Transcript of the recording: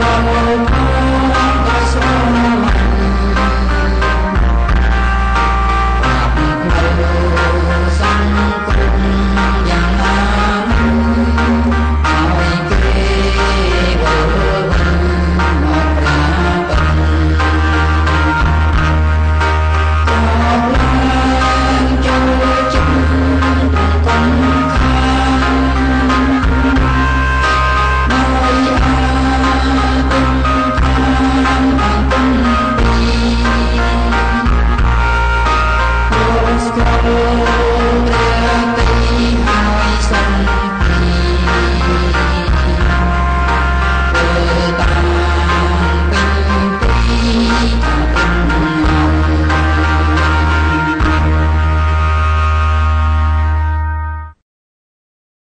Mama.